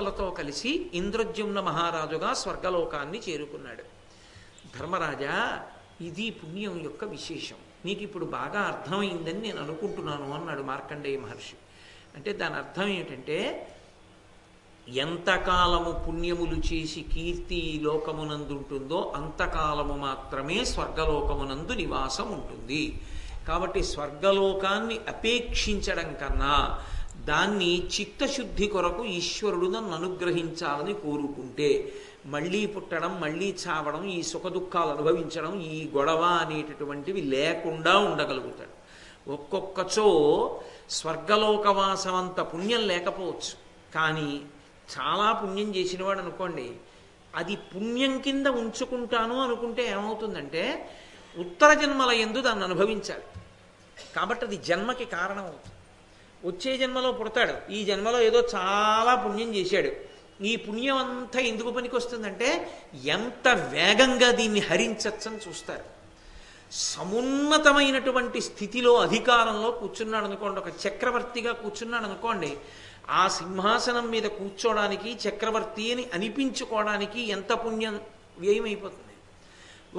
దేవదూతలతో కలిసి ఇంద్రజ్యుమ్న మహారాజుగా స్వర్గలోకాన్ని చేరుకున్నాడు. ధర్మరాజా ఇది పుణ్యం యొక్క విశేషం. నీకు ఇప్పుడు బాగా అర్థమైందని నేను అనుకుంటున్నాను అన్నాడు మార్కండేయ మహర్షి. అంటే దాని అర్థం ఏమిటంటే ఎంతకాలము పుణ్యములు చేసి కీర్తి లోకమునందు ఉంటుందో అంతకాలము మాత్రమే స్వర్గలోకమునందు నివాసం ఉంటుంది కాబట్టి స్వర్గలోకాన్ని అపేక్షించడం కన్నా దాన్ని చిత్తశుద్ధి కొరకు ఈశ్వరుడు నన్ను అనుగ్రహించాలని కోరుకుంటే మళ్ళీ పుట్టడం మళ్ళీ చావడం ఈ సుఖ దుఃఖాలు అనుభవించడం ఈ గొడవ అనేటటువంటివి లేకుండా ఉండగలుగుతాడు. ఒక్కొక్కచో స్వర్గలోకవాసం అంత పుణ్యం లేకపోవచ్చు. కానీ చాలా పుణ్యం చేసినవాడు అనుకోండి అది పుణ్యం కింద ఉంచుకుంటాను అనుకుంటే ఏమవుతుందంటే ఉత్తర జన్మల ఎందు దాన్ని అనుభవించాలి. కాబట్టి అది జన్మకి కారణం అవుతుంది వచ్చే జన్మలో పుడతాడు. ఈ జన్మలో ఏదో చాలా పుణ్యం చేశాడు. ఈ పుణ్యం అంతా ఎందుకు పనికి వస్తుందంటే ఎంత వేగంగా దీన్ని హరించచ్చని చూస్తారు. సమున్నతమైనటువంటి స్థితిలో అధికారంలో కూర్చున్నాడు అనుకోండి ఒక చక్రవర్తిగా కూర్చున్నాడు అనుకోండి ఆ సింహాసనం మీద కూర్చోడానికి చక్రవర్తి అని అనిపించుకోవడానికి ఎంత పుణ్యం వ్యయమైపోతుంది?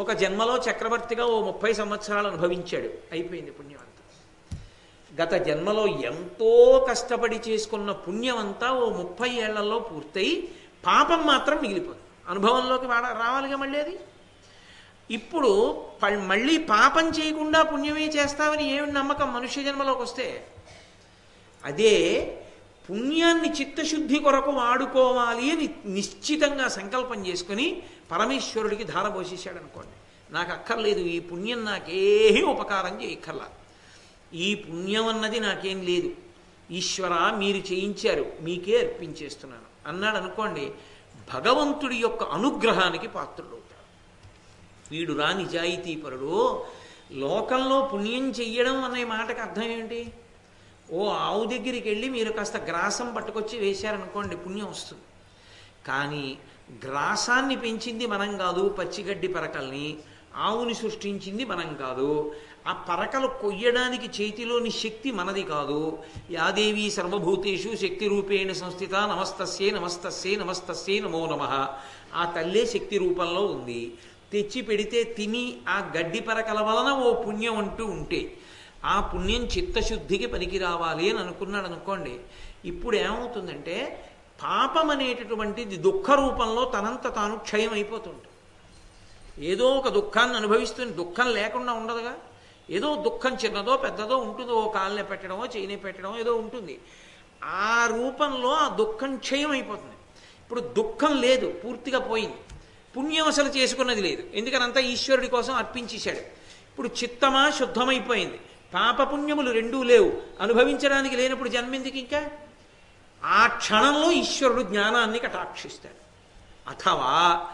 ఒక జన్మలో చక్రవర్తిగా ఓ ముప్పై సంవత్సరాలు అనుభవించాడు. అయిపోయింది పుణ్యం గత జన్మలో ఎంతో కష్టపడి చేసుకున్న పుణ్యం అంతా ఓ ముప్పై ఏళ్ళలో పూర్తయి పాపం మాత్రం మిగిలిపోతుంది అనుభవంలోకి వాడ రావాలిగా మళ్ళీ అది? ఇప్పుడు ప- మళ్ళీ పాపం చేయకుండా పుణ్యమే చేస్తామని ఏమి నమ్మకం మనుష్య జన్మలోకి వస్తే? అదే పుణ్యాన్ని చిత్తశుద్ధి కొరకు వాడుకోవాలి అని నిశ్చితంగా సంకల్పం చేసుకుని పరమేశ్వరుడికి ధార పోసేసాడు అనుకోండి నాకు అక్కర్లేదు ఈ పుణ్యం నాకేమీ ఉపకారం చేయక్కర్లా. ఈ పుణ్యం అన్నది నాకేం లేదు. ఈశ్వర మీరు చేయించారు మీకే అర్పించేస్తున్నాను. అన్నాడు అనుకోండి భగవంతుడి యొక్క అనుగ్రహానికి పాత్రుడవుతాడు. వీడు రా నిజాయితీపరుడు లోకంలో పుణ్యం చెయ్యడం అనే మాటకు అర్థం ఏమిటి? ఓ ఆవు దగ్గరికి వెళ్ళి మీరు కాస్త గ్రాసం పట్టుకొచ్చి వేశారనుకోండి పుణ్యం వస్తుంది. కానీ గ్రాసాన్ని పెంచింది మనం కాదు పచ్చిగడ్డి పరకల్ని ఆవుని సృష్టించింది మనం కాదు ఆ పరకలు కొయ్యడానికి చేతిలోని శక్తి మనది కాదు. యాదేవి సర్వభూతేషు శక్తి రూపేణ సంస్థిత నమస్తస్యే నమస్తస్యే నమస్తస్యే నమో నమ. ఆ తల్లే శక్తి రూపంలో ఉంది. తెచ్చి పెడితే తిని ఆ గడ్డి పరకల వలన ఓ పుణ్యం అంటూ ఉంటే ఆ పుణ్యం చిత్తశుద్ధికి పనికి రావాలి అని అనుకున్నాడు అనుకోండి. ఇప్పుడు ఏమవుతుందంటే పాపం అనేటటువంటిది దుఃఖ రూపంలో తనంత తాను క్షయం అయిపోతుంటుంది ఏదో ఒక దుఃఖాన్ని అనుభవిస్తుంది. దుఃఖం లేకుండా ఉండదుగా. ఏదో దుఃఖం చిన్నదో పెద్దదో ఉంటుందో ఓ కాళ్ళని పెట్టడమో చేయని పెట్టడమో ఏదో ఉంటుంది. ఆ రూపంలో ఆ దుఃఖం క్షయం అయిపోతుంది ఇప్పుడు దుఃఖం లేదు పూర్తిగా పోయింది. పుణ్యం అసలు చేసుకున్నది లేదు. ఎందుకనంతా ఈశ్వరుడి కోసం అర్పించేశాడు. ఇప్పుడు చిత్తమా శుద్ధమైపోయింది. పాపపుణ్యములు రెండూ లేవు. అనుభవించడానికి లేనప్పుడు జన్మెందుకు ఇంకా? ఆ క్షణంలో ఈశ్వరుడు జ్ఞానాన్ని కటాక్షిస్తాడు. అథవా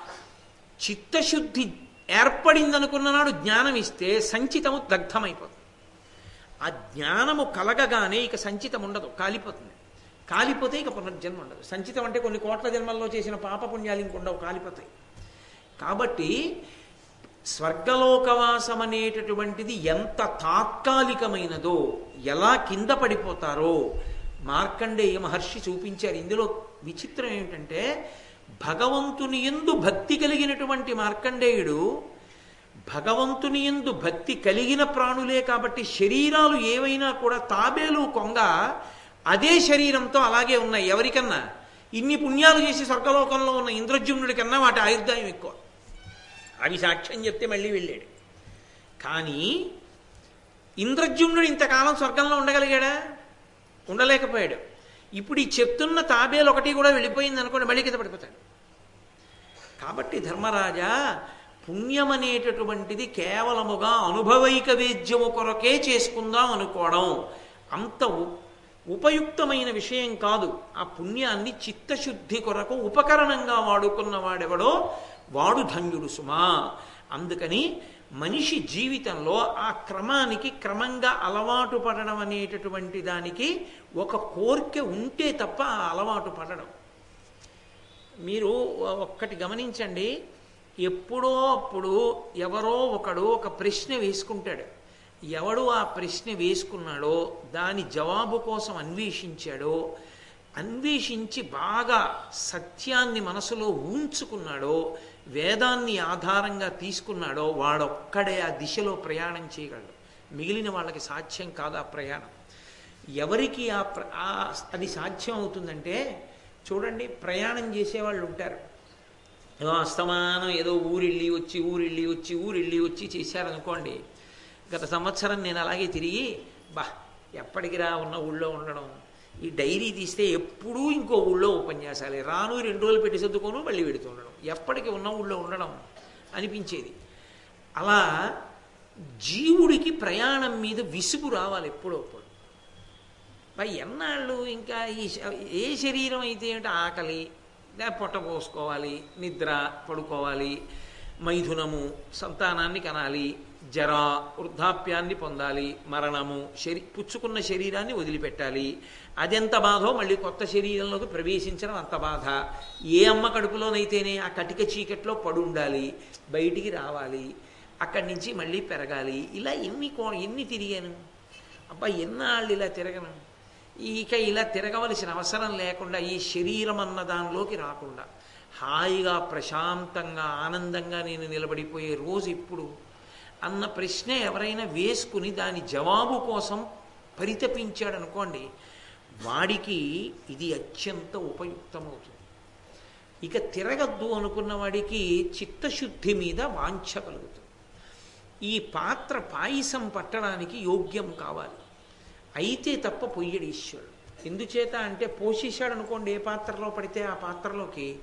చిత్తశుద్ధి ఏర్పడిందనుకున్న నాడు జ్ఞానం ఇస్తే సంచితము దగ్ధమైపోతుంది. ఆ జ్ఞానము కలగగానే ఇక సంచితం ఉండదు కాలిపోతుంది. కాలిపోతే ఇక పునర్జన్మ ఉండదు సంచితం అంటే కొన్ని కోట్ల జన్మల్లో చేసిన పాపపుణ్యాలు ఇంకుండవు కాలిపోతాయి. కాబట్టి స్వర్గలోకవాసం అనేటటువంటిది ఎంత తాత్కాలికమైనదో ఎలా కింద పడిపోతారో మార్కండేయ మహర్షి చూపించారు. ఇందులో విచిత్రం ఏమిటంటే భగవంతుని ఎందు భక్తి కలిగినటువంటి మార్కండేయుడు భగవంతుని ఎందు భక్తి కలిగిన ప్రాణులే కాబట్టి శరీరాలు ఏవైనా కూడా తాబేలు కొంగ అదే శరీరంతో అలాగే ఉన్నాయి. ఎవరికన్నా? ఇన్ని పుణ్యాలు చేసి స్వర్గలోకంలో ఉన్న ఇంద్రజుమ్నుడి కన్నా వాటి ఆయుర్దాయం ఎక్కువ. అవి సాక్ష్యం చెప్తే మళ్ళీ వెళ్ళాడు. కానీ ఇంద్రజుమ్నుడు ఇంతకాలం స్వర్గంలో ఉండగలిగాడా? ఉండలేకపోయాడు. ఇప్పుడు ఈ చెప్తున్న తాబేలు ఒకటి కూడా వెళ్ళిపోయింది అనుకోండి మళ్ళీ కింద పడిపోతాడు. కాబట్టి ధర్మరాజా పుణ్యం అనేటటువంటిది కేవలముగా అనుభవైక వేద్యము కొరకే చేసుకుందాం అనుకోవడం అంత ఉపయుక్తమైన విషయం కాదు. ఆ పుణ్యాన్ని చిత్తశుద్ధి కొరకు ఉపకరణంగా వాడుకున్న వాడెవడో? వాడు ధన్యుడు సుమా. అందుకని మనిషి జీవితంలో ఆ క్రమానికి క్రమంగా అలవాటు పడడం అనేటటువంటి దానికి ఒక కోరిక ఉంటే తప్ప ఆ అలవాటు పడడం. మీరు ఒక్కటి గమనించండి ఎప్పుడో అప్పుడు ఎవరో ఒకడు ఒక ప్రశ్న వేసుకుంటాడు. ఎవడు ఆ ప్రశ్న వేసుకున్నాడో దాని జవాబు కోసం అన్వేషించాడో అన్వేషించి బాగా సత్యాన్ని మనసులో ఉంచుకున్నాడో వేదాన్ని ఆధారంగా తీసుకున్నాడో వాడొక్కడే ఆ దిశలో ప్రయాణం చేయగలడు. మిగిలిన వాళ్ళకి సాధ్యం కాదు ఆ ప్రయాణం. ఎవరికి ఆ అది సాధ్యం అవుతుందంటే చూడండి ప్రయాణం చేసేవాళ్ళు ఉంటారు. ఏదో అస్తమానం ఏదో ఊరిళ్ళి వచ్చి ఊరిళ్ళి వచ్చి ఊరిళ్ళి వచ్చి చేశారనుకోండి గత సంవత్సరం నేను అలాగే తిరిగి బా ఎప్పటికి రా ఉన్న ఊళ్ళో ఉండడం. ఈ డైరీ తీస్తే ఎప్పుడూ ఇంకో ఊళ్ళో ఉపన్యాసాలే. రాను రెండు రోజులు పెట్టి సర్దుకోను మళ్ళీ పెడుతూ ఉండడం. ఎప్పటికి ఉన్న ఊళ్ళో ఉండడం అనిపించేది. అలా జీవుడికి ప్రయాణం మీద విసుగు రావాలి ఎప్పుడప్పుడు. మరి ఎన్నాళ్ళు ఇంకా ఈ ఏ శరీరం అయితే ఏమిటి ఆకలి పొట్ట పోసుకోవాలి నిద్ర పడుకోవాలి మైథునము సంతానాన్ని కనాలి జర వృద్ధాప్యాన్ని పొందాలి మరణము శరీ పుచ్చుకున్న శరీరాన్ని వదిలిపెట్టాలి. అదెంత బాధో మళ్ళీ కొత్త శరీరంలోకి ప్రవేశించడం అంత బాధ. ఏ అమ్మ కడుపులోనైతేనే ఆ కటిక చీకట్లో పడి ఉండాలి బయటికి రావాలి అక్కడి నుంచి మళ్ళీ పెరగాలి. ఇలా ఎన్ని కో ఎన్ని తిరిగాను? అబ్బా ఎన్నాళ్ళు ఇలా తిరగను? ఇక ఇలా తిరగవలసిన అవసరం లేకుండా ఈ శరీరం అన్న దానిలోకి రాకుండా హాయిగా ప్రశాంతంగా ఆనందంగా నేను నిలబడిపోయే రోజు ఇప్పుడు. అన్న ప్రశ్న ఎవరైనా వేసుకుని దాని జవాబు కోసం పరితపించాడు అనుకోండి వాడికి ఇది అత్యంత ఉపయుక్తమవుతుంది. ఇక తిరగద్దు అనుకున్న వాడికి చిత్తశుద్ధి మీద వాంఛ కలుగుతుంది. ఈ పాత్ర పాయసం పట్టడానికి యోగ్యం కావాలి. అయితే తప్ప పొయ్యడు ఈశ్వరుడు. ఎందుచేత అంటే పోషించాడు అనుకోండి ఏ పాత్రలో పడితే ఆ పాత్రలోకి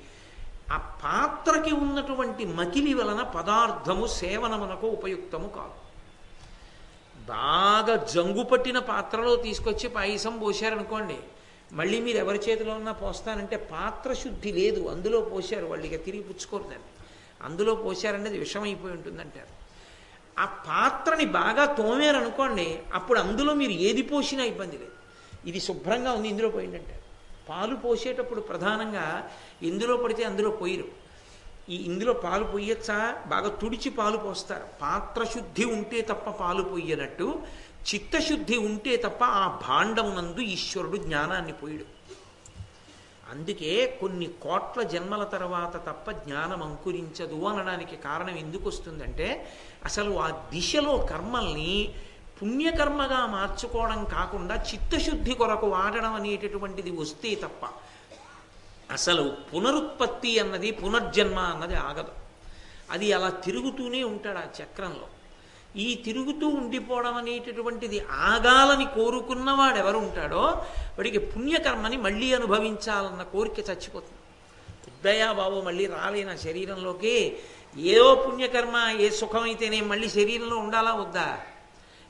ఆ పాత్రకి ఉన్నటువంటి మకిలి వలన పదార్థము సేవనమునకు ఉపయుక్తము కాదు. బాగా జంగు పట్టిన పాత్రలో తీసుకొచ్చి పాయసం పోశారనుకోండి మళ్ళీ మీరు ఎవరి చేతిలో ఉన్నా పోస్తానంటే పాత్ర శుద్ధి లేదు అందులో పోశారు వాళ్ళు ఇక తిరిగి పుచ్చుకోరు దాన్ని. అందులో పోశారనేది విషమైపోయి విషం అయిపోయి ఉంటుందంటారు. ఆ పాత్రని బాగా తోమారనుకోండి అప్పుడు అందులో మీరు ఏది పోసినా ఇబ్బంది లేదు. ఇది శుభ్రంగా ఉంది ఇందులో పోయిందంటారు. పాలు పోసేటప్పుడు ప్రధానంగా ఎందులో పడితే అందులో పోయిరు. ఈ ఇందులో పాలు పోయచ్చా? బాగా తుడిచి పాలు పోస్తారు. పాత్ర శుద్ధి ఉంటే తప్ప పాలు పొయ్యనట్టు చిత్తశుద్ధి ఉంటే తప్ప ఆ భాండమునందు ఈశ్వరుడు జ్ఞానాన్ని పోయిడు. అందుకే కొన్ని కోట్ల జన్మల తర్వాత తప్ప జ్ఞానం అంకురించదు అనడానికి కారణం ఎందుకు వస్తుందంటే అసలు ఆ దిశలో కర్మల్ని పుణ్యకర్మగా మార్చుకోవడం కాకుండా చిత్తశుద్ధి కొరకు వాడడం అనేటటువంటిది వస్తే తప్ప అసలు పునరుత్పత్తి అన్నది పునర్జన్మ అన్నది ఆగదు. అది అలా తిరుగుతూనే ఉంటాడు ఆ చక్రంలో. ఈ తిరుగుతూ ఉండిపోవడం అనేటటువంటిది ఆగాలని కోరుకున్నవాడు ఎవరు ఉంటాడో వాడికి పుణ్యకర్మని మళ్ళీ అనుభవించాలన్న కోరిక చచ్చిపోతుంది. ఉద్దయా బాబు మళ్ళీ నా శరీరంలోకి. ఏదో పుణ్యకర్మ ఏ సుఖమైతేనే మళ్ళీ శరీరంలో ఉండాలా వద్దా?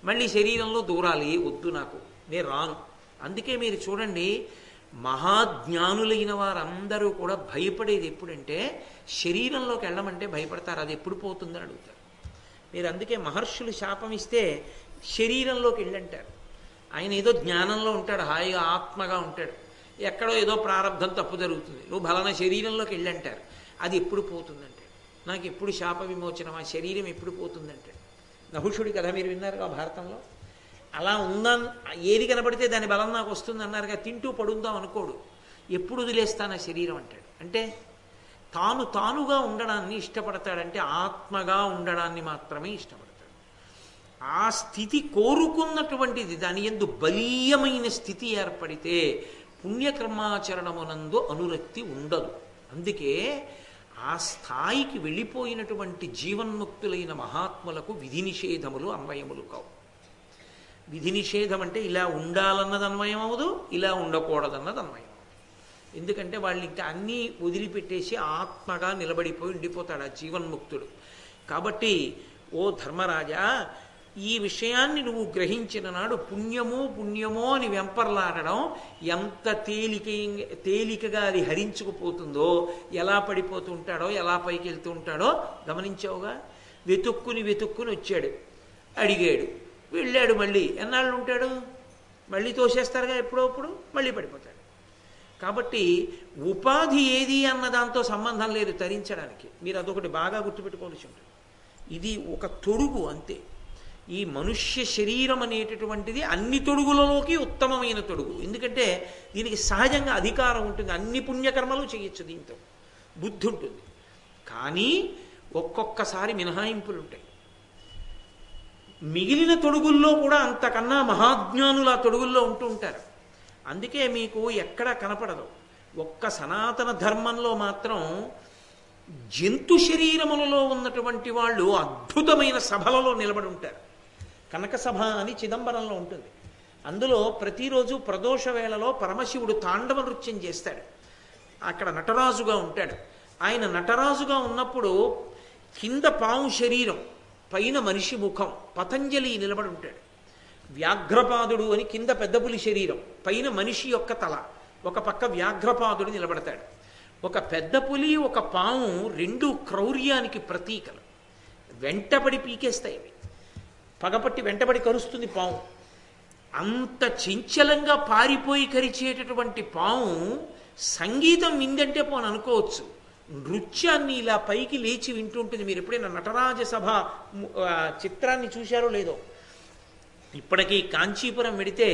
మళ్ళీ శరీరంలో దూరాలి వద్దు నాకు. నేను రాను. అందుకే మీరు చూడండి మహాజ్ఞానులైన వారందరూ కూడా భయపడేది ఎప్పుడంటే శరీరంలోకి వెళ్ళమంటే భయపడతారు. అది ఎప్పుడు పోతుందని అడుగుతారు. మీరు అందుకే మహర్షులు శాపం ఇస్తే శరీరంలోకి వెళ్ళంటారు. ఆయన ఏదో జ్ఞానంలో ఉంటాడు హాయిగా ఆత్మగా ఉంటాడు. ఎక్కడో ఏదో ప్రారంధం తప్పు జరుగుతుంది. నువ్వు బలన శరీరంలోకి వెళ్ళంటారు. అది ఎప్పుడు పోతుందంటే నాకు ఎప్పుడు శాప విమోచనం ఆ శరీరం ఎప్పుడు పోతుందంటే నహుషుడి కథ మీరు విన్నారుగా భారతంలో? అలా ఉందా ఏది కనబడితే దాని బలం నాకు వస్తుంది అన్నారుగా తింటూ పడుందాం అనుకోడు. ఎప్పుడు వదిలేస్తానా శరీరం అంటాడు. అంటే తాను తానుగా ఉండడాన్ని ఇష్టపడతాడంటే ఆత్మగా ఉండడాన్ని మాత్రమే ఇష్టపడతాడు. ఆ స్థితి కోరుకున్నటువంటిది దాని ఎందు బలీయమైన స్థితి ఏర్పడితే పుణ్యకర్మాచరణమునందు అనురక్తి ఉండదు. అందుకే ఆ స్థాయికి వెళ్ళిపోయినటువంటి జీవన్ముక్తులైన మహాత్ములకు విధి నిషేధములు అన్వయములు కావు. విధి నిషేధం అంటే ఇలా ఉండాలన్నది అన్వయం అవదు ఇలా ఉండకూడదన్నది అన్వయం ఎందుకంటే వాళ్ళు ఇంకా అన్నీ వదిలిపెట్టేసి ఆత్మగా నిలబడిపోయి ఉండిపోతాడు ఆ జీవన్ముక్తుడు. కాబట్టి ఓ ధర్మరాజా ఈ విషయాన్ని నువ్వు గ్రహించిన నాడు పుణ్యమో పుణ్యమో అని వెంపర్లాడడం ఎంత తేలిక తేలికగా అది హరించుకుపోతుందో ఎలా పడిపోతూ ఉంటాడో ఎలా పైకి వెళ్తూ ఉంటాడో గమనించావుగా? వెతుక్కుని వెతుక్కుని వచ్చాడు. అడిగాడు. వెళ్ళాడు మళ్ళీ. ఎన్నాళ్ళు ఉంటాడు మళ్ళీ తోసేస్తారుగా ఎప్పుడప్పుడు? మళ్ళీ పడిపోతాడు. కాబట్టి ఉపాధి ఏది అన్న దాంతో సంబంధం లేదు తరించడానికి. మీరు అదొకటి బాగా గుర్తుపెట్టుకోవాల్సి ఉంటుంది. ఇది ఒక తొడుగు అంతే. ఈ మనుష్య శరీరం అనేటటువంటిది అన్ని తొడుగులలోకి ఉత్తమమైన తొడుగు. ఎందుకంటే దీనికి సహజంగా అధికారం ఉంటుంది. అన్ని పుణ్యకర్మలు చేయొచ్చు దీంతో. బుద్ధి ఉంటుంది. కానీ ఒక్కొక్కసారి మినహాయింపులు ఉంటాయి మిగిలిన తొడుగుల్లో కూడా అంతకన్నా మహాజ్ఞానులు ఆ తొడుగుల్లో ఉంటూ ఉంటారు. అందుకే మీకు ఎక్కడ కనపడదు. ఒక్క సనాతన ధర్మంలో మాత్రం జంతు శరీరములలో ఉన్నటువంటి వాళ్ళు అద్భుతమైన సభలలో నిలబడి ఉంటారు కనకసభ అని చిదంబరంలో ఉంటుంది. అందులో ప్రతిరోజు ప్రదోష వేళలో పరమశివుడు తాండవ నృత్యం చేస్తాడు. అక్కడ నటరాజుగా ఉంటాడు. ఆయన నటరాజుగా ఉన్నప్పుడు కింద పాము శరీరం పైన మనిషి ముఖం పతంజలి నిలబడి ఉంటాడు. వ్యాఘ్రపాదుడు అని కింద పెద్ద పులి శరీరం పైన మనిషి యొక్క తల ఒక పక్క వ్యాఘ్రపాదుడు నిలబడతాడు. ఒక పెద్ద పులి ఒక పాము రెండు క్రౌర్యానికి ప్రతీకలు. వెంటబడి పీకేస్తాయి పగపట్టి వెంటబడి కరుస్తుంది పాము. అంత చంచలంగా పారిపోయి కరిచేటటువంటి పాము సంగీతం విందంటే పోను అనుకోవచ్చు. నృత్యాన్ని ఇలా పైకి లేచి వింటుంటుంది. మీరు ఎప్పుడైనా నటరాజ సభ చిత్రాన్ని చూశారో లేదో? ఇప్పటికీ కాంచీపురం వెడితే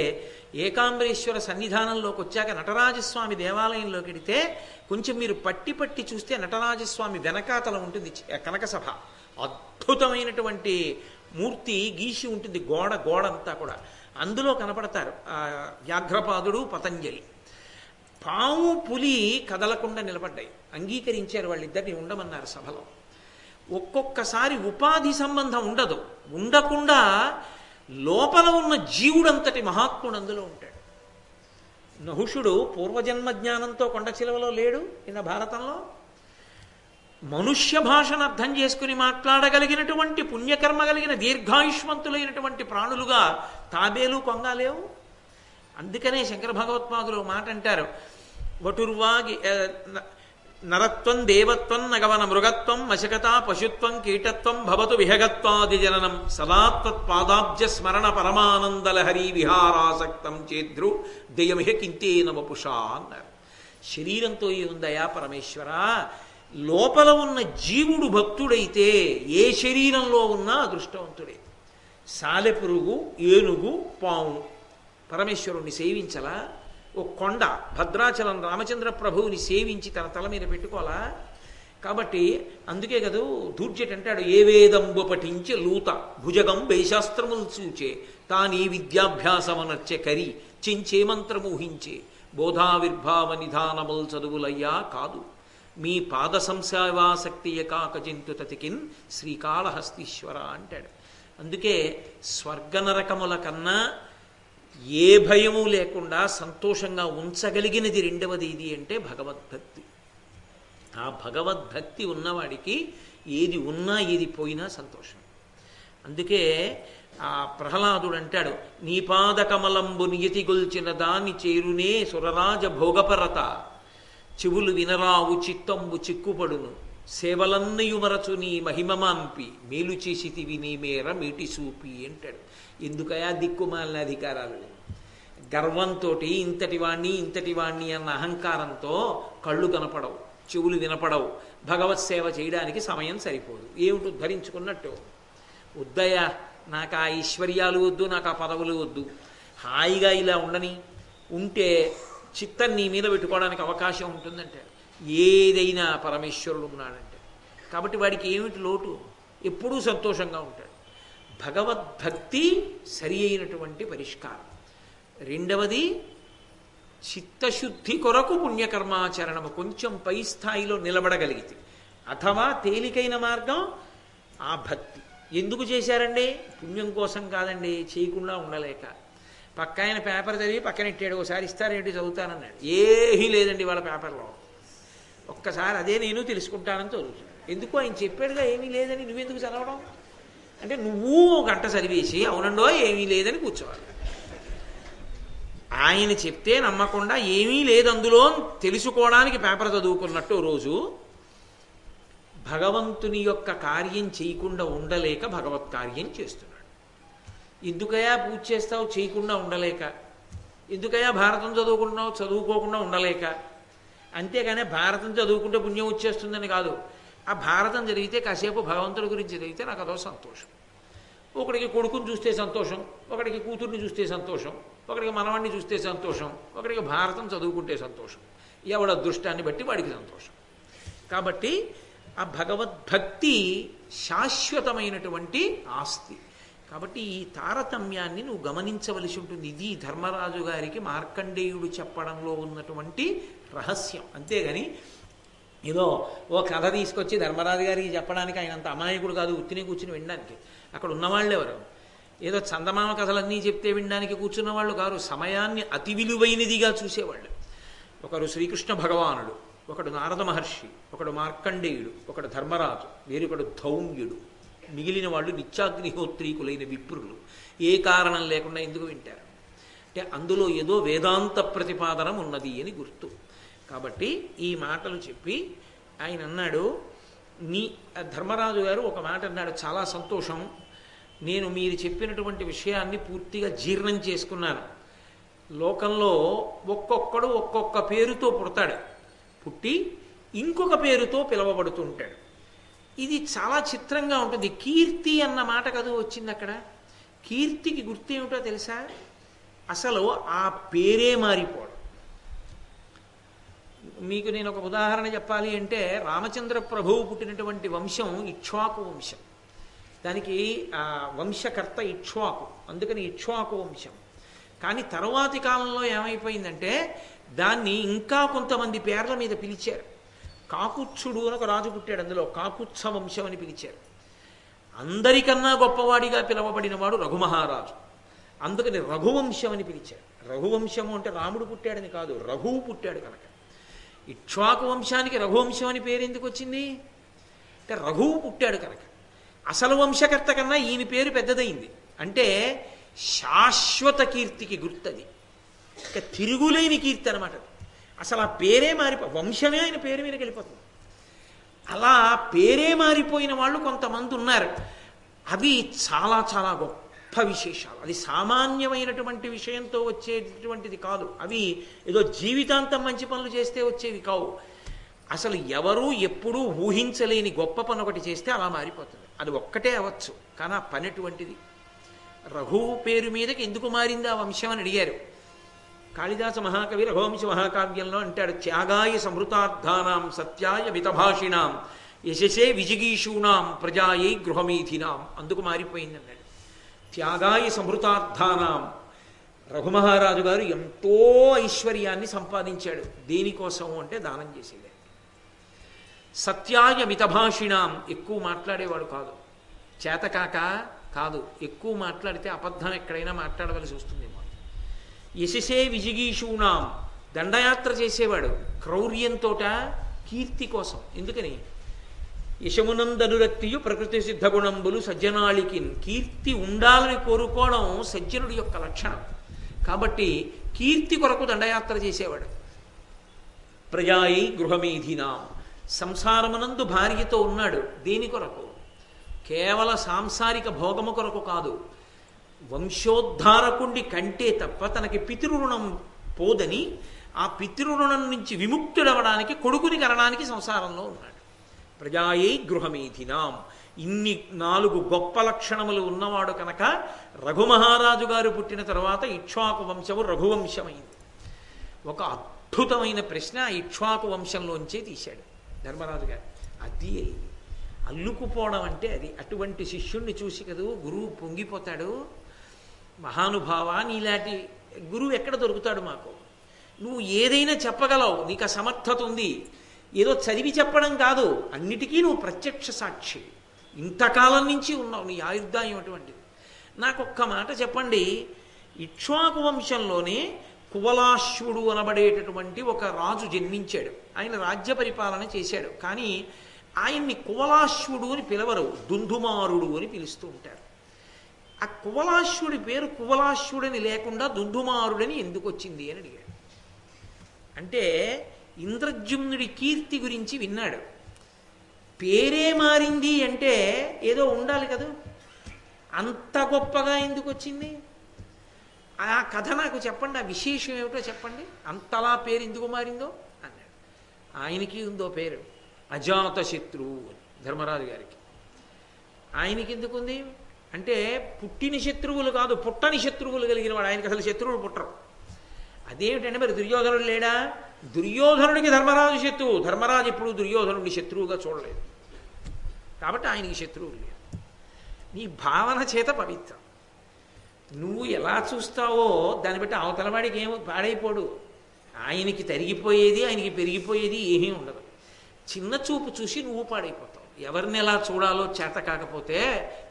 ఏకాంబరేశ్వర సన్నిధానంలోకి వచ్చాక నటరాజస్వామి దేవాలయంలోకి వెడితే కొంచెం మీరు పట్టి పట్టి చూస్తే నటరాజస్వామి వెనకాతల ఉంటుంది కనకసభ. కనక సభ అద్భుతమైనటువంటి మూర్తి గీసి ఉంటుంది గోడ గోడ అంతా కూడా. అందులో కనపడతారు వ్యాఘ్రపాదుడు పతంజలి. పాము పులి కదలకుండా నిలబడ్డాయి. అంగీకరించారు వాళ్ళిద్దరిని ఉండమన్నారు సభలో. ఒక్కొక్కసారి ఉపాధి సంబంధం ఉండదు. ఉండకుండా లోపల ఉన్న జీవుడంతటి మహాత్ముడు అందులో ఉంటాడు. నహుషుడు పూర్వజన్మ జ్ఞానంతో కొండ చిలవలో లేడు నిన్న భారతంలో. మనుష్య భాషను అర్థం చేసుకుని మాట్లాడగలిగినటువంటి పుణ్యకర్మ కలిగిన దీర్ఘాయుష్మంతులైనటువంటి ప్రాణులుగా తాబేలు కొంగలేవు. అందుకనే శంకర భగవత్పాదులు మాట అంటారు. వటుర్వాగి నరత్వం దేవత్వం నగవన మృగత్వం మశకత పశుత్వం కీటత్వం భవతు విహగత్వాది జననం సదాత్వత్పాదాబ్జ స్మరణ పరమానందలహరి విహారాసక్తం చేద్రు దయమిహ కింతేన వపుషా అన్నారు. శరీరంతో ఏముందయా పరమేశ్వరా? లోపల ఉన్న జీవుడు భక్తుడైతే ఏ శరీరంలో ఉన్నా అదృష్టవంతుడే. సాలెపురుగు ఏనుగు పాము. పరమేశ్వరుణ్ణి సేవించలా. ఓ కొండ భద్రాచలం రామచంద్ర ప్రభువుని సేవించి తన తల మీద పెట్టుకోవాలా? కాబట్టి అందుకే కదూ దూర్జట్ అంటాడు ఏ వేదంబు పఠించి లూత భుజగం వేశాస్త్రములు చూచే తానీ విద్యాభ్యాసమనర్చె కరి చించే మంత్రమూహించే బోధావిర్భావ నిధానముల్ చదువులయ్యా కాదు. మీ పాద సంసేవాసక్తి కాక తతికిన్ శ్రీకాళహస్తీశ్వర అంటాడు. అందుకే స్వర్గనరకముల కన్నా ఏ భయము లేకుండా సంతోషంగా ఉంచగలిగినది రెండవది ఇది అంటే భగవద్భక్తి. ఆ భగవద్భక్తి ఉన్నవాడికి ఏది ఉన్నా ఏది పోయినా సంతోషం. అందుకే ఆ ప్రహ్లాదుడు అంటాడు నీ పాదకమలంబు నియతిగొల్చిన దాన్ని చేరునే సురరాజ భోగపరత. చెవులు వినరావు చిత్తంబు చిక్కుపడును. సేవలన్నయు మరచు నీ మహిమమాంపి మేలు చేసితివి నీ మేర మీటి సూపి అంటాడు. ఎందుకయా దిక్కుమాలిన అధికారాలు? గర్వంతో ఇంతటి వాణ్ణి ఇంతటి వాణ్ణి అన్న అహంకారంతో కళ్ళు కనపడవు చెవులు వినపడవు. భగవత్ సేవ చేయడానికి సమయం సరిపోదు. ఏమిటి ధరించుకున్నట్టు. వద్దయ్యా నాకు ఆ ఐశ్వర్యాలు వద్దు నాకు ఆ పదవులు వద్దు. హాయిగా ఇలా ఉండని. ఉంటే చిత్తం నీ మీద పెట్టుకోవడానికి అవకాశం ఉంటుందంటే ఏదైనా పరమేశ్వరుడు ఉన్నాడంటే. కాబట్టి వాడికి ఏమిటి లోటు? ఎప్పుడూ సంతోషంగా ఉంటాడు. భగవద్భక్తి సరి అయినటువంటి పరిష్కారం. రెండవది చిత్తశుద్ధి కొరకు పుణ్యకర్మాచరణము కొంచెం పై స్థాయిలో నిలబడగలిగితే అథవా తేలికైన మార్గం ఆ భక్తి. ఎందుకు చేశారండి? పుణ్యం కోసం కాదండి చేయకుండా ఉండలేక. పక్క ఆయన పేపర్ చదివి పక్కనెట్టాడు ఒకసారి ఇస్తారేంటి చదువుతానన్నాడు. ఏమీ లేదండి వాళ్ళ పేపర్లో. ఒక్కసారి అదే నేను తెలుసుకుంటానని చదువుతాను ఎందుకు ఆయన చెప్పాడుగా ఏమీ లేదని నువ్వెందుకు చదవడం? అంటే నువ్వు గంట చదివేసి అవునండో ఏమీ లేదని కూర్చోవాలి. ఆయన చెప్తే నమ్మకుండా ఏమీ లేదు అందులో తెలుసుకోవడానికి పేపర్ చదువుకున్నట్టు రోజు భగవంతుని యొక్క కార్యం చేయకుండా ఉండలేక భగవత్ కార్యం చేస్తుంది ఎందుకయా పూజ చేస్తావు? చేయకుండా ఉండలేక. ఎందుకయా భారతం చదువుకుంటున్నావు? చదువుకోకుండా ఉండలేక. అంతేగానే భారతం చదువుకుంటే పుణ్యం వచ్చేస్తుందని కాదు. ఆ భారతం జరిగితే కాసేపు భగవంతుడి గురించి జరిగితే నాకు అదో సంతోషం. ఒకడికి కొడుకుని చూస్తే సంతోషం ఒకడికి కూతుర్ని చూస్తే సంతోషం ఒకడికి మనవాణ్ణి చూస్తే సంతోషం ఒకడికి భారతం చదువుకుంటే సంతోషం. ఎవడ అదృష్టాన్ని బట్టి వాడికి సంతోషం. కాబట్టి ఆ భగవద్భక్తి శాశ్వతమైనటువంటి ఆస్తి. కాబట్టి ఈ తారతమ్యాన్ని నువ్వు గమనించవలసి ఉంటుంది. ఇది ధర్మరాజు గారికి మార్కండేయుడు చెప్పడంలో ఉన్నటువంటి రహస్యం. అంతేగాని ఏదో ఓ కథ తీసుకొచ్చి ధర్మరాజు గారికి చెప్పడానికి ఆయన అంత అమాయకుడు కాదు ఉత్తిని కూర్చుని వినడానికి. అక్కడ ఉన్నవాళ్ళు ఎవరు? ఏదో చందమామ కథలన్నీ చెప్తే వినడానికి కూర్చున్న వాళ్ళు కారు. సమయాన్ని అతి విలువైనదిగా చూసేవాళ్ళు. ఒకరు శ్రీకృష్ణ భగవానుడు ఒకడు నారద మహర్షి ఒకడు మార్కండేయుడు ఒకడు ధర్మరాజు వేరొకడు ధౌమ్యుడు. మిగిలిన వాళ్ళు నిత్యాగ్నిహోత్రీకులైన విప్రులు. ఏ కారణం లేకుండా ఎందుకు వింటారు? అంటే అందులో ఏదో వేదాంత ప్రతిపాదనం ఉన్నది అని గుర్తు. కాబట్టి ఈ మాటలు చెప్పి ఆయన అన్నాడు నీ ధర్మరాజు గారు ఒక మాట అన్నాడు చాలా సంతోషం. నేను మీరు చెప్పినటువంటి విషయాన్ని పూర్తిగా జీర్ణం చేసుకున్నాను. లోకంలో ఒక్కొక్కడు ఒక్కొక్క పేరుతో పుడతాడు. పుట్టి ఇంకొక పేరుతో పిలవబడుతుంటాడు. ఇది చాలా చిత్రంగా ఉంటుంది. కీర్తి అన్న మాట కదా వచ్చింది అక్కడ. కీర్తికి గుర్తు ఏమిటో తెలుసా? అసలు ఆ పేరే మారిపోవడం. మీకు నేను ఒక ఉదాహరణ చెప్పాలి అంటే రామచంద్ర ప్రభువు పుట్టినటువంటి వంశం ఇక్ష్వాకు వంశం. దానికి వంశకర్త ఇక్ష్వాకు. అందుకని ఇక్ష్వాకు వంశం. కానీ తరువాతి కాలంలో ఏమైపోయిందంటే దాన్ని ఇంకా కొంతమంది పేర్ల మీద పిలిచారు. కాకుత్సుడు అని ఒక రాజు పుట్టాడు అందులో. కాకుత్స వంశం అని పిలిచారు. అందరికన్నా గొప్పవాడిగా పిలవబడినవాడు రఘుమహారాజు. అందుకని రఘువంశం అని పిలిచారు. రఘువంశము అంటే రాముడు పుట్టాడని కాదు రఘువు పుట్టాడు కనుక. ఇక్ష్వాకు వంశానికి రఘువంశం అని పేరు ఎందుకు వచ్చింది? అంటే రఘువు పుట్టాడు కనుక. అసలు వంశకర్త కన్నా ఈయన పేరు పెద్దదైంది. అంటే శాశ్వత కీర్తికి గుర్తది. ఇక తిరుగులేని కీర్తి అనమాట అది. అసలు ఆ పేరే మారిపో వంశమే ఆయన పేరు మీదకి వెళ్ళిపోతుంది. అలా పేరే మారిపోయిన వాళ్ళు కొంతమంది ఉన్నారు. అవి చాలా చాలా గొప్ప విశేషాలు. అది సామాన్యమైనటువంటి విషయంతో వచ్చేటటువంటిది కాదు. అవి ఏదో జీవితాంతం మంచి పనులు చేస్తే వచ్చేవి కావు. అసలు ఎవరూ ఎప్పుడూ ఊహించలేని గొప్ప పని ఒకటి చేస్తే అలా మారిపోతుంది. అది ఒక్కటే అవ్వచ్చు. కానీ ఆ పని అటువంటిది. రఘువు పేరు మీదకి ఎందుకు మారింది ఆ వంశం అని అడిగారు. కాళిదాస మహాకవి రఘువంశ మహాకావ్యంలో అంటాడు త్యాగాయ సమృతార్థానాం సత్యాయ మితభాషిణాం యశసే విజిగీషూణాం ప్రజాయై గృహమీథినాం అందుకు మారిపోయింది అన్నాడు. త్యాగాయ సమృతార్థానాం. రఘుమహారాజు గారు ఎంతో ఐశ్వర్యాన్ని సంపాదించాడు. దేనికోసం అంటే దానం చేసేదే. సత్యాయ మితభాషిణాం ఎక్కువ మాట్లాడేవాడు కాదు. చేతకాక కాదు ఎక్కువ మాట్లాడితే అబద్ధం ఎక్కడైనా మాట్లాడవలసి వస్తుందేమో. యశసే విజిగీషూణాం దండయాత్ర చేసేవాడు. క్రౌర్యంతోట కీర్తి కోసం. ఎందుకని? యశమునందనురక్తియు ప్రకృతి సిద్ధ గుణంబులు సజ్జనాళికిన్. కీర్తి ఉండాలని కోరుకోవడం సజ్జనుడి యొక్క లక్షణం. కాబట్టి కీర్తి కొరకు దండయాత్ర చేసేవాడు. ప్రజాయి గృహమేధినాం. సంసారమునందు భార్యతో ఉన్నాడు. దేని కొరకు? కేవల సాంసారిక భోగము కొరకు కాదు. వంశోద్ధారకుండి కంటే తప్ప తనకి పితృరుణం పోదని ఆ పితృరుణం నుంచి విముక్తుడవడానికి కొడుకుని కనడానికి సంసారంలో ఉన్నాడు. ప్రజాయై గృహమేధినాం. ఇన్ని నాలుగు గొప్ప లక్షణములు ఉన్నవాడు కనుక రఘుమహారాజు గారు పుట్టిన తర్వాత ఇక్ష్వాకు వంశము రఘువంశమైంది. ఒక అద్భుతమైన ప్రశ్న ఆ ఇక్ష్వాకు వంశంలోంచే తీశాడు ధర్మరాజు గారు. అది అల్లుకుపోవడం అంటే అది అటువంటి శిష్యుణ్ణి చూసి కదూ గురువు పొంగిపోతాడు. మహానుభావ నీలాంటి గురువు ఎక్కడ దొరుకుతాడు మాకు? నువ్వు ఏదైనా చెప్పగలవు నీకు ఆ సమర్థత ఉంది. ఏదో చదివి చెప్పడం కాదు అన్నిటికీ నువ్వు ప్రత్యక్ష సాక్షి. ఇంతకాలం నుంచి ఉన్నావు నీ ఆయుర్దాయం అటువంటిది. నాకు ఒక్క మాట చెప్పండి ఇక్ష్వాకు వంశంలోనే కువలాశ్వుడు అనబడేటటువంటి ఒక రాజు జన్మించాడు. ఆయన రాజ్య పరిపాలన చేశాడు. కానీ ఆయన్ని కువలాశ్వుడు అని పిలవరు దుందుమారుడు అని పిలుస్తూ ఉంటారు. ఆ కువలాశ్యుడి పేరు కువలాశ్వుడని లేకుండా దుందుమారుడని ఎందుకు వచ్చింది అని అడిగాడు. అంటే ఇంద్రజుమ్నుడి కీర్తి గురించి విన్నాడు. పేరే మారింది అంటే ఏదో ఉండాలి కదా. అంత గొప్పగా ఎందుకు వచ్చింది? ఆ కథ నాకు చెప్పండి ఆ విశేషం ఏమిటో చెప్పండి. అంతలా పేరు ఎందుకు మారిందో అన్నాడు. ఆయనకి ఉందో పేరు అజాత శత్రువు అని ధర్మరాజు గారికి. ఆయనకి ఎందుకుంది? అంటే పుట్టిన శత్రువులు కాదు పుట్టని శత్రువులు కలిగిన వాడు. ఆయనకి అసలు శత్రువులు పుట్టరు. అదేమిటంటే మరి దుర్యోధనుడు లేడా? దుర్యోధనుడికి ధర్మరాజు శత్రువు. ధర్మరాజు ఎప్పుడు దుర్యోధనుడి శత్రువుగా చూడలేదు. కాబట్టి ఆయనకి శత్రువులు లేరు. నీ భావన చేత పవిత్రం. నువ్వు ఎలా చూస్తావో దాన్ని బట్టి అవతలవాడికి ఏమో పాడైపోడు. ఆయనకి తరిగిపోయేది ఆయనకి పెరిగిపోయేది ఏమీ ఉండదు. చిన్న చూపు చూసి నువ్వు పాడైపోతావు ఎవరిని ఎలా చూడాలో చేత కాకపోతే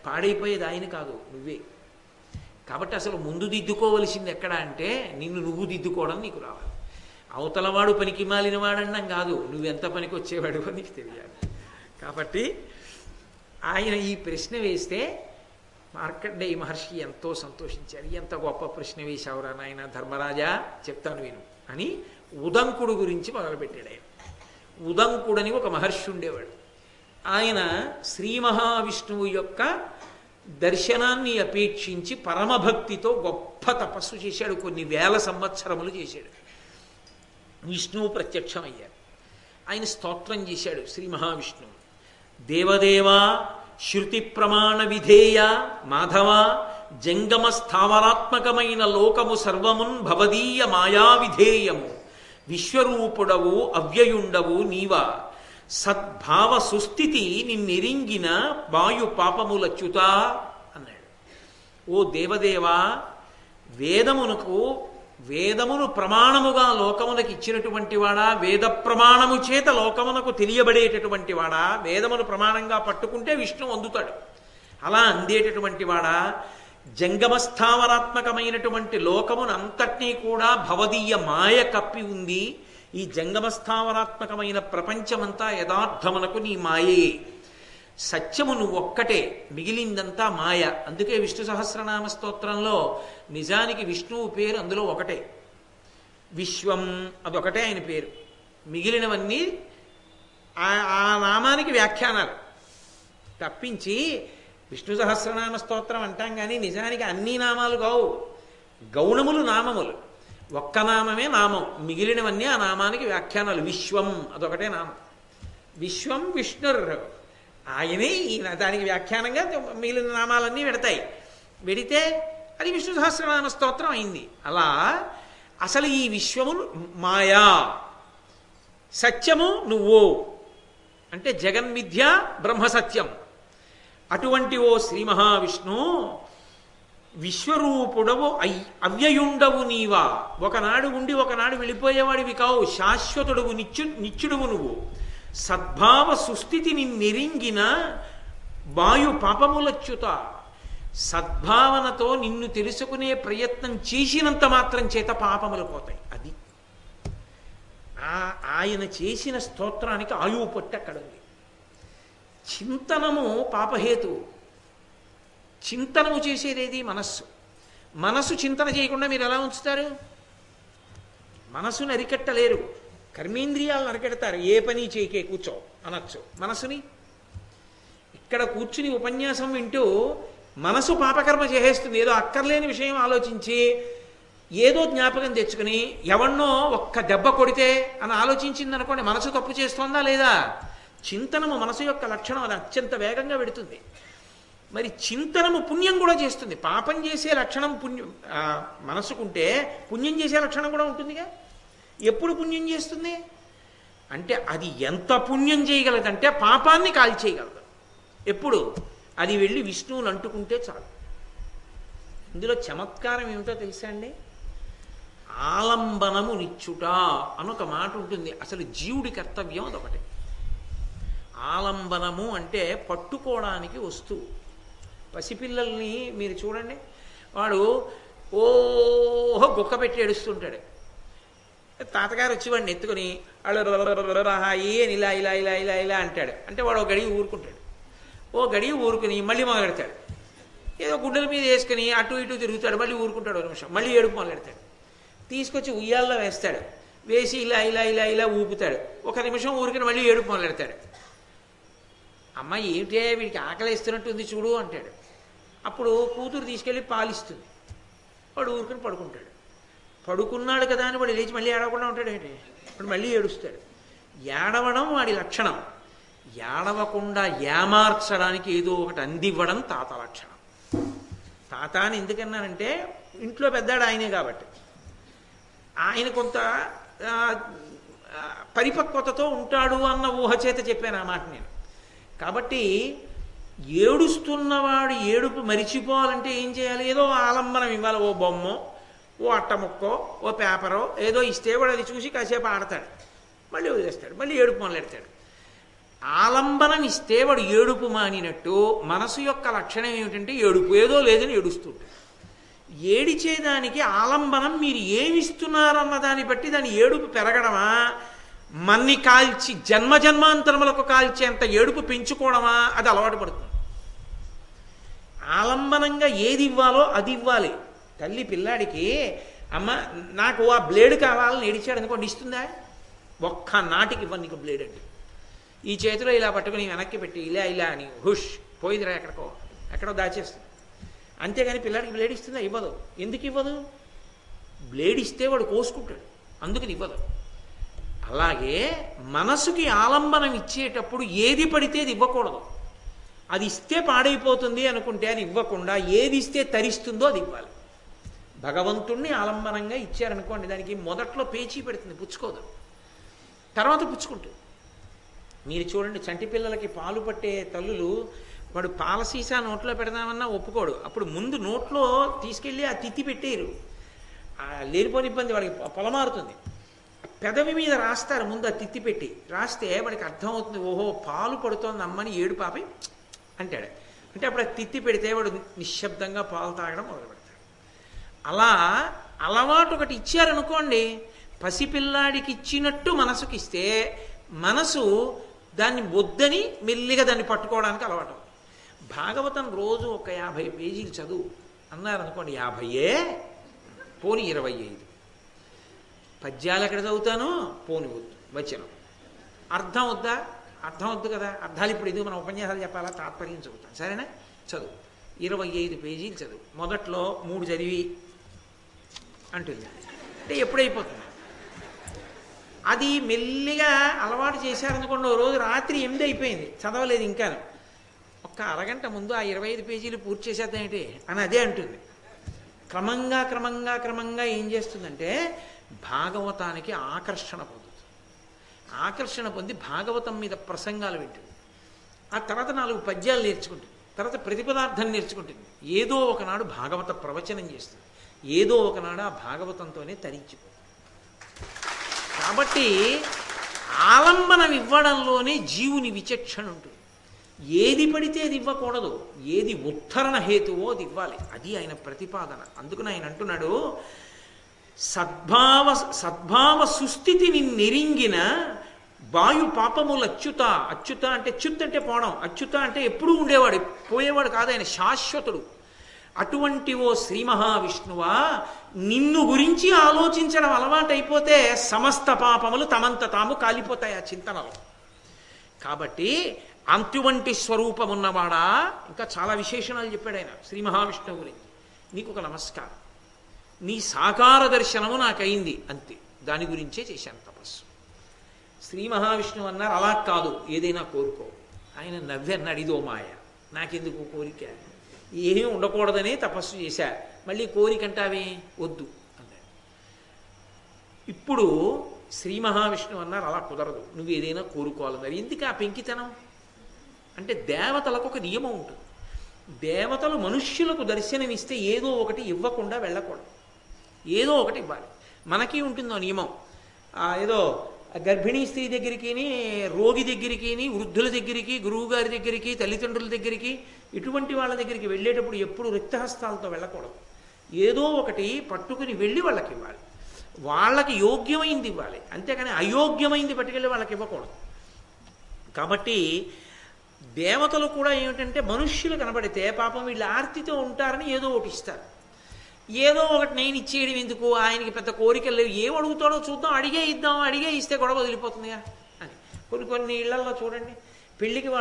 పాడైపోయేది ఆయన కాదు నువ్వే. కాబట్టి అసలు ముందు దిద్దుకోవలసింది ఎక్కడ అంటే నిన్ను నువ్వు దిద్దుకోవడం నీకు రావాలి. అవతలవాడు పనికి మాలిన వాడన్నాం కాదు నువ్వెంత పనికి వచ్చేవాడు నీకు తెలియాలి. కాబట్టి ఆయన ఈ ప్రశ్న వేస్తే మార్కండేయ మహర్షి ఎంతో సంతోషించారు. ఎంత గొప్ప ప్రశ్న వేశావురా నాయన ధర్మరాజా చెప్తాను విను అని ఉదంకుడు గురించి మొదలుపెట్టాడు ఆయన. ఉదంకుడని ఒక మహర్షి ఉండేవాడు. ఆయన శ్రీ మహావిష్ణువు యొక్క దర్శనాన్ని అపేక్షించి పరమభక్తితో గొప్ప తపస్సు చేశాడు. కొన్ని వేల సంవత్సరములు చేశాడు. విష్ణువు ప్రత్యక్షమయ్యారు ఆయన స్తోత్రం చేశాడు శ్రీ మహావిష్ణువు. దేవదేవా శృతి ప్రమాణ విధేయ మాధవ జంగమ స్థావరాత్మకమైన లోకము సర్వమున్ భవదీయ మాయా విధేయము. విశ్వరూపుడవు అవ్యయుండవు నీవా. సద్భావ సుస్థితి నిన్నెరింగిన వాయు పాపములచ్యుతా అన్నాడు. ఓ దేవదేవా వేదమునకు వేదమును ప్రమాణముగా లోకమునకు ఇచ్చినటువంటి వాడా? వేద ప్రమాణము చేత లోకమునకు తెలియబడేటటువంటి వాడా? వేదమును ప్రమాణంగా పట్టుకుంటే విష్ణు అందుతాడు. అలా అందేటటువంటి వాడా? జంగమస్థావరాత్మకమైనటువంటి లోకమునంతటినీ కూడా భవదీయ మాయ కప్పి ఉంది. ఈ జంగమస్థావరాత్మకమైన ప్రపంచమంతా యథార్థమునకు నీ మాయే. సత్యము నువ్వు ఒక్కటే మిగిలిందంతా మాయ. అందుకే విష్ణు సహస్రనామ స్తోత్రంలో నిజానికి విష్ణువు పేరు అందులో ఒకటే. విశ్వం అదొకటే ఆయన పేరు. మిగిలినవన్నీ ఆ- ఆ నామానికి వ్యాఖ్యానాలు. తప్పించి విష్ణు సహస్రనామ స్తోత్రం అంటాం కానీ నిజానికి అన్ని నామాలు కావు. గౌణములు నామములు. ఒక్క నామమే నామం. మిగిలినవన్నీ ఆ నామానికి వ్యాఖ్యానాలు. విశ్వం అదొకటే నామం. విశ్వం విష్ణుర్. ఆయనే ఈ దానికి వ్యాఖ్యానంగా మిగిలిన నామాలన్నీ పెడతాయి. పెడితే అది విష్ణు సహస్రనామ స్తోత్రం అయింది. అలా అసలు ఈ విశ్వము మాయా. సత్యము నువ్వు. అంటే జగన్మిథ్య బ్రహ్మ సత్యం అటువంటి ఓ శ్రీ మహావిష్ణు విశ్వరూపుడవు అయ్ అవ్యయుండవు నీవా. ఒకనాడు ఉండి ఒకనాడు వెళ్ళిపోయేవాడివి కావు. శాశ్వతుడవు నిత్యు నిత్యుడువు నువ్వు. సద్భావ సుస్థితి నిన్నెరింగిన వాయు పాపములచ్యుత సద్భావనతో నిన్ను తెలుసుకునే ప్రయత్నం చేసినంత మాత్రం చేత పాపములు పోతాయి. అది. ఆ- ఆయన చేసిన స్తోత్రానికి ఆయువు పొట్టి అక్కడ ఉంది చింతనము పాపహేతు చింతనము చేసేదేది మనస్సు. మనస్సు చింతన చేయకుండా మీరు ఎలా ఉంచుతారు? మనసుని అరికట్టలేరు. కర్మేంద్రియాలను అరికెడతారు. ఏ పని చేయకే కూర్చో అనొచ్చు. మనసుని ఇక్కడ కూర్చుని ఉపన్యాసం వింటూ మనసు పాపకర్మ చేసేస్తుంది. ఏదో అక్కర్లేని విషయం ఆలోచించి ఏదో జ్ఞాపకం తెచ్చుకుని ఎవన్నో ఒక్క దెబ్బ కొడితే అని ఆలోచించింది అనుకోండి మనసు తప్పు చేస్తోందా లేదా? చింతనము మనసు యొక్క లక్షణం అది అత్యంత వేగంగా పెడుతుంది మరి చింతనము పుణ్యం కూడా చేస్తుంది. పాపం చేసే లక్షణం పుణ్యం మనసుకుంటే పుణ్యం చేసే లక్షణం కూడా ఉంటుందిగా? ఎప్పుడు పుణ్యం చేస్తుంది? అంటే అది ఎంత పుణ్యం చేయగలదంటే పాపాన్ని కాల్చేయగలదు. ఎప్పుడు? అది వెళ్ళి విష్ణువుని అంటుకుంటే చాలు. ఇందులో చమత్కారం ఏమిటో తెలుసా అండి? ఆలంబనము నిచ్చుట అని ఒక మాట ఉంటుంది. అసలు జీవుడి కర్తవ్యం అదొకటి. ఆలంబనము అంటే పట్టుకోవడానికి వస్తువు. పసిపిల్లల్ని మీరు చూడండి. వాడు ఓహో గుక్క పెట్టి ఏడుస్తుంటాడు. తాతగారు వచ్చి వాడిని ఎత్తుకొని ఏ అని ఇలా ఇలా ఇలా ఇలా ఇలా అంటాడు. అంటే వాడు ఒక గడియ ఊరుకుంటాడు. ఓ గడియ ఊరుకుని మళ్ళీ మొదలెడతాడు. ఏదో గుండెల మీద వేసుకుని అటు ఇటు తిరుగుతాడు. మళ్ళీ ఊరుకుంటాడు ఒక నిమిషం. మళ్ళీ ఏడుపు మొదలెడతాడు. తీసుకొచ్చి ఉయ్యాల్లో వేస్తాడు. వేసి ఇలా ఇలా ఇలా ఇలా ఊపుతాడు. ఒక నిమిషం ఊరికి మళ్ళీ ఏడుపు మొదలెడతాడు. అమ్మాయి ఏమిటే వీడికి ఆకలిస్తున్నట్టుంది చూడు అంటాడు. అప్పుడు కూతురు తీసుకెళ్ళి పాలిస్తుంది. వాడు ఊరుకుని పడుకుంటాడు. పడుకున్నాడు కదా అని వాడు లేచి మళ్ళీ ఏడవకుండా ఉంటాడు ఏంటి? వాడు మళ్ళీ ఏడుస్తాడు. ఏడవడం వాడి లక్షణం. ఏడవకుండా ఏమార్చడానికి ఏదో ఒకటి అందివ్వడం తాత లక్షణం. తాత అని ఎందుకన్నానంటే ఇంట్లో పెద్దాడు ఆయనే కాబట్టి. ఆయన కొంత పరిపక్వతతో ఉంటాడు అన్న ఊహ చేత చెప్పాను ఆ మాట నేను. కాబట్టి ఏడుస్తున్నవాడు ఏడుపు మరిచిపోవాలంటే ఏం చేయాలి? ఏదో ఆలంబనం ఇవ్వాలి ఓ బొమ్మో ఓ అట్టముక్కో ఓ పేపరో ఏదో ఇస్తే వాడు అది చూసి కాసేపు ఆడతాడు. మళ్ళీ వదిలేస్తాడు మళ్ళీ ఏడుపు మొదలెడతాడు. ఆలంబనం ఇస్తే వాడు ఏడుపు మానినట్టు మనసు యొక్క లక్షణం ఏమిటంటే ఏడుపు ఏదో లేదని ఏడుస్తుంటాడు. ఏడిచేదానికి ఆలంబనం మీరు ఏమిస్తున్నారన్న దాన్ని బట్టి దాని ఏడుపు పెరగడమా? మన్ని కాల్చి జన్మ జన్మాంతరములకు కాల్చేంత ఏడుపు పెంచుకోవడమా? అది అలవాటు పడుతుంది. ఆలంబనంగా ఏది ఇవ్వాలో అది ఇవ్వాలి. తల్లి పిల్లాడికి అమ్మ నాకు ఆ బ్లేడ్ కావాలని ఏడిచాడు అనుకోండి ఇస్తుందా? ఒక్క నాటికి ఇవ్వను నీకు బ్లేడ్ అండి. ఈ చేతిలో ఇలా పట్టుకుని వెనక్కి పెట్టి ఇలా ఇలా అని హుష్ పోయిందిరా ఎక్కడికో ఎక్కడో దాచేస్తుంది. అంతేగాని పిల్లాడికి బ్లేడ్ ఇస్తుందా? ఇవ్వదు. ఎందుకు ఇవ్వదు? బ్లేడ్ ఇస్తే వాడు కోసుకుంటాడు. అందుకని ఇవ్వదు. అలాగే మనసుకి ఆలంబనం ఇచ్చేటప్పుడు ఏది పడితే అది ఇవ్వకూడదు. అది ఇస్తే పాడైపోతుంది అనుకుంటే అది ఇవ్వకుండా ఏది ఇస్తే తరిస్తుందో అది ఇవ్వాలి. భగవంతుణ్ణి ఆలంబనంగా ఇచ్చారనుకోండి దానికి మొదట్లో పేచీ పెడుతుంది పుచ్చుకోదు. తర్వాత పుచ్చుకుంటుంది. మీరు చూడండి చంటి పిల్లలకి పాలు పట్టే తల్లులు వాడు పాల సీసా నోట్లో పెడదామన్నా ఒప్పుకోడు. అప్పుడు ముందు నోట్లో తీసుకెళ్ళి ఆ తిత్తి పెట్టేరు లేనిపోని ఇబ్బంది వాడికి పొలమారుతుంది. పెదవి మీద రాస్తారు ముందు ఆ తిత్తి పెట్టి. రాస్తే వాడికి అర్థమవుతుంది ఓహో పాలు పడుతోంది అమ్మని ఏడు పాపి అంటాడు. అంటే అప్పుడు ఆ తిత్తి పెడితే వాడు నిశ్శబ్దంగా పాలు తాగడం మొదలు పెడతాడు అలా అలవాటు ఒకటి ఇచ్చారనుకోండి పసిపిల్లాడికి ఇచ్చినట్టు మనసుకి ఇస్తే మనసు దాన్ని వద్దని మెల్లిగా దాన్ని పట్టుకోవడానికి అలవాటు భాగవతం రోజు ఒక యాభై పేజీలు చదువు. అన్నారనుకోండి యాభైయే? పోని ఇరవై ఐదు. పద్యాలు ఎక్కడ చదువుతాను పోనివద్దు వచనం. అర్థం వద్దా? అర్థం వద్దు కదా. అర్థాలు ఇప్పుడు ఇది మనం ఉపన్యాసాలు చెప్పాలా? తాత్పర్యం చదువుతాం సరేనా? చదువు. ఇరవై ఐదు పేజీలు చదువు. మొదట్లో మూడు చదివి అంటుంది. అంటే ఎప్పుడైపోతుంది? అది మెల్లిగా అలవాటు చేశారనుకోండి ఓ రోజు రాత్రి ఎనిమిది అయిపోయింది. చదవలేదు ఇంకా ఒక్క అరగంట ముందు ఆ ఇరవై ఐదు పేజీలు పూర్తి చేసేద్దాం ఏంటి? అని అదే అంటుంది. క్రమంగా క్రమంగా క్రమంగా ఏం చేస్తుందంటే భాగవతానికి ఆకర్షణ పొందుతుంది. ఆకర్షణ పొంది భాగవతం మీద ప్రసంగాలు వింటుంది. ఆ తర్వాత నాలుగు పద్యాలు నేర్చుకుంటుంది. తర్వాత ప్రతిపదార్థం నేర్చుకుంటుంది. ఏదో ఒకనాడు భాగవత ప్రవచనం చేస్తుంది. ఏదో ఒకనాడు ఆ భాగవతంతోనే తరించిపోతుంది. కాబట్టి ఆలంబనం ఇవ్వడంలోనే జీవుని విచక్షణ ఉంటుంది. ఏది పడితే అది ఇవ్వకూడదు. ఏది ఉత్తరణ హేతువో అది ఇవ్వాలి. అది ఆయన ప్రతిపాదన. అందుకని ఆయన అంటున్నాడు సద్భావ సద్భావ సుస్థితిని నెరింగిన వాయు పాపములు అచ్యుత అచ్యుత అంటే చుత్ అంటే పోవడం అచ్యుత అంటే ఎప్పుడూ ఉండేవాడు పోయేవాడు కాదు ఆయన శాశ్వతుడు. అటువంటి ఓ శ్రీ మహావిష్ణువా నిన్ను గురించి ఆలోచించడం అలవాటైపోతే సమస్త పాపములు తమంత తాము కాలిపోతాయి ఆ చింతనలో. కాబట్టి అంతువంటి స్వరూపం ఉన్నవాడా ఇంకా చాలా విశేషణాలు చెప్పాడు ఆయన శ్రీ మహావిష్ణువు గురించి. నీకు ఒక నమస్కారం. నీ సాకార దర్శనము నాకైంది అంతే. దాని గురించే చేశాను తపస్సు. శ్రీ మహావిష్ణువు అన్నారు అలా కాదు ఏదైనా కోరుకో. ఆయన నవ్వి అన్నాడు ఇదో మాయ నాకెందుకు కోరిక? ఏమీ ఉండకూడదని తపస్సు చేశా. మళ్ళీ కోరిక అంటావే వద్దు. అన్నాడు. ఇప్పుడు శ్రీ మహావిష్ణువు అన్నారు అలా కుదరదు నువ్వు ఏదైనా కోరుకోవాలన్నారు. ఎందుకు ఆ పెంకితనం? అంటే దేవతలకు ఒక నియమం ఉంటుంది. దేవతలు మనుష్యులకు దర్శనమిస్తే ఏదో ఒకటి ఇవ్వకుండా వెళ్ళకూడదు. ఏదో ఒకటి ఇవ్వాలి. మనకి ఉంటుందో నియమం. ఏదో గర్భిణీ స్త్రీ దగ్గరికి రోగి దగ్గరికి వృద్ధుల దగ్గరికి గురువు గారి దగ్గరికి తల్లిదండ్రుల దగ్గరికి ఇటువంటి వాళ్ళ దగ్గరికి వెళ్ళేటప్పుడు ఎప్పుడు రిక్తహస్తాలతో వెళ్ళకూడదు. ఏదో ఒకటి పట్టుకుని వెళ్ళి వాళ్ళకి ఇవ్వాలి. వాళ్ళకి యోగ్యమైంది ఇవ్వాలి. అంతేకాని అయోగ్యమైంది పట్టుకెళ్ళి వాళ్ళకి ఇవ్వకూడదు. కాబట్టి దేవతలు కూడా ఏమిటంటే మనుష్యులు కనబడితే పాపం వీళ్ళు ఆర్తితో ఉంటారని ఏదో ఒకటి ఇస్తారు. ఏదో ఒకటి నేను ఇచ్చేయడం ఎందుకు? ఆయనకి పెద్ద కోరికలు లేవు. ఏం అడుగుతాడో చూద్దాం. అడిగే ఇద్దాం. అడిగే ఇస్తే గొడవ వదిలిపోతుందిగా. అని. కొన్ని కొన్ని ఇళ్ళలో చూడండి. పెళ్ళికి